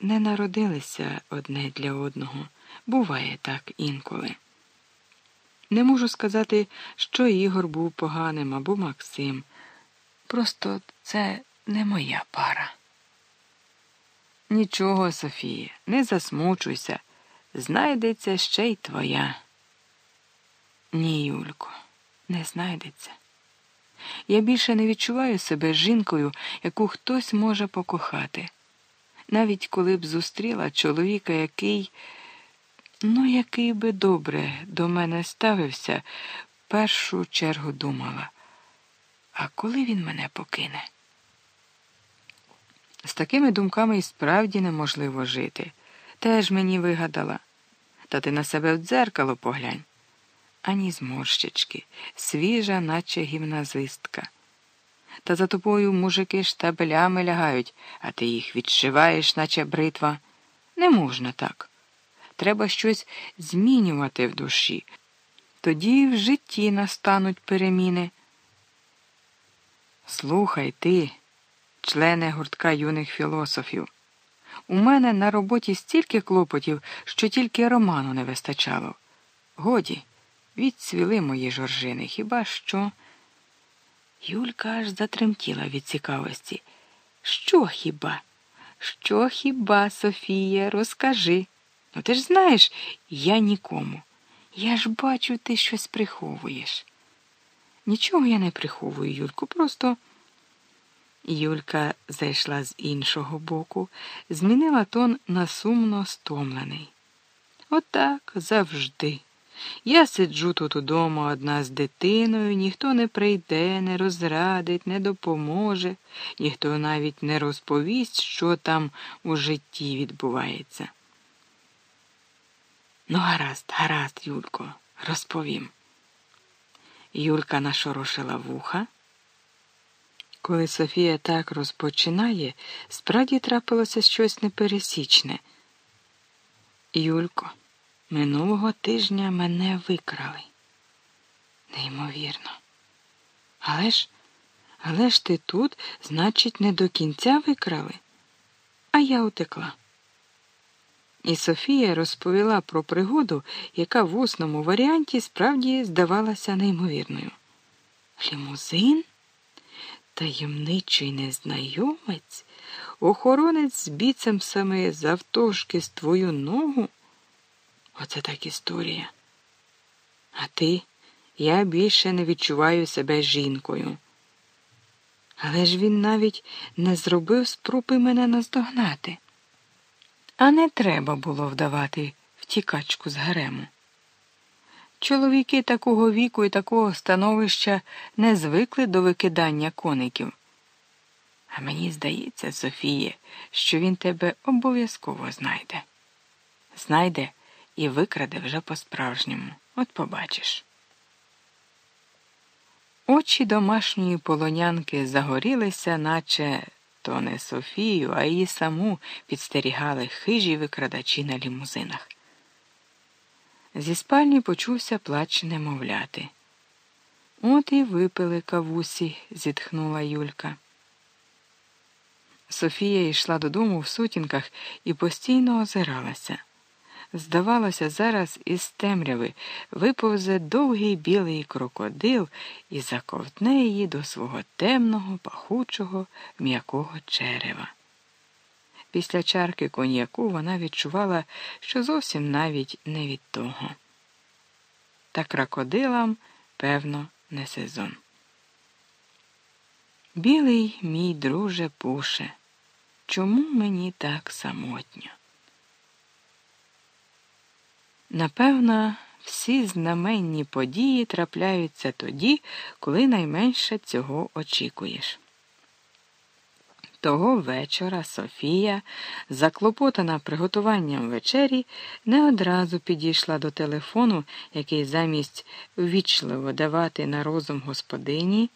не народилися одне для одного. Буває так інколи. Не можу сказати, що Ігор був поганим або Максим. Просто це не моя пара. Нічого, Софія, не засмучуйся. Знайдеться ще й твоя. Ні, Юлько, не знайдеться. Я більше не відчуваю себе жінкою, яку хтось може покохати. Навіть коли б зустріла чоловіка, який, ну, який би добре до мене ставився, першу чергу думала. А коли він мене покине? З такими думками і справді неможливо жити. Теж мені вигадала. Та ти на себе в дзеркало поглянь. Ані зморщички, свіжа, наче гімназистка. Та за тобою мужики штабелями лягають, а ти їх відшиваєш, наче бритва. Не можна так. Треба щось змінювати в душі. Тоді в житті настануть переміни. Слухай ти, члени гуртка юних філософів. У мене на роботі стільки клопотів, що тільки роману не вистачало. Годі, відцвіли мої жоржини, хіба що. Юлька аж затремтіла від цікавості. Що хіба? Що хіба, Софія, розкажи. Ну ти ж знаєш, я нікому. Я ж бачу, ти щось приховуєш. Нічого я не приховую, Юльку, просто. Юлька зайшла з іншого боку, змінила тон на сумно стомлений. Отак завжди. Я сиджу тут удома одна з дитиною, ніхто не прийде, не розрадить, не допоможе, ніхто навіть не розповість, що там у житті відбувається. Ну, гаразд, гаразд, Юлько, розповім. Юлька нашорошила вуха. Коли Софія так розпочинає, справді трапилося щось непересічне. Юлько, минулого тижня мене викрали. Неймовірно. Але ж, але ж ти тут, значить, не до кінця викрали, а я утекла. І Софія розповіла про пригоду, яка в усному варіанті справді здавалася неймовірною. Лімузин? Таємничий незнайомець, охоронець з біцемсами завтовшки з твою ногу. Оце так історія. А ти, я більше не відчуваю себе жінкою. Але ж він навіть не зробив спроби мене наздогнати. А не треба було вдавати втікачку з гарему. Чоловіки такого віку і такого становища не звикли до викидання коників. А мені здається, Софіє, що він тебе обов'язково знайде. Знайде і викраде вже по-справжньому. От побачиш. Очі домашньої полонянки загорілися, наче то не Софію, а її саму підстерігали хижі викрадачі на лімузинах. Зі спальні почувся плач немовляти. От і випили кавусі, зітхнула Юлька. Софія йшла додому в сутінках і постійно озиралася. Здавалося, зараз із темряви виповзе довгий білий крокодил і заковтне її до свого темного, пахучого, м'якого черева. Після чарки коньяку вона відчувала, що зовсім навіть не від того. Та крокодилам, певно, не сезон. Білий мій друже пуше, чому мені так самотньо? Напевно, всі знаменні події трапляються тоді, коли найменше цього очікуєш. Того вечора Софія, заклопотана приготуванням вечері, не одразу підійшла до телефону, який замість ввічливо давати на розум господині,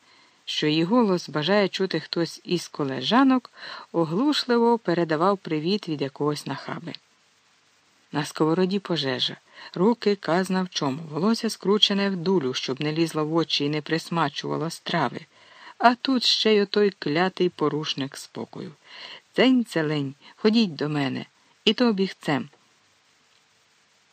що її голос бажає чути хтось із колежанок, оглушливо передавав привіт від якогось нахаби. На сковороді пожежа, руки казна в чому, волосся скручене в дулю, щоб не лізло в очі і не присмачувало страви. А тут ще й отой клятий порушник спокою. Цень целень, ходіть до мене, і то бігцем.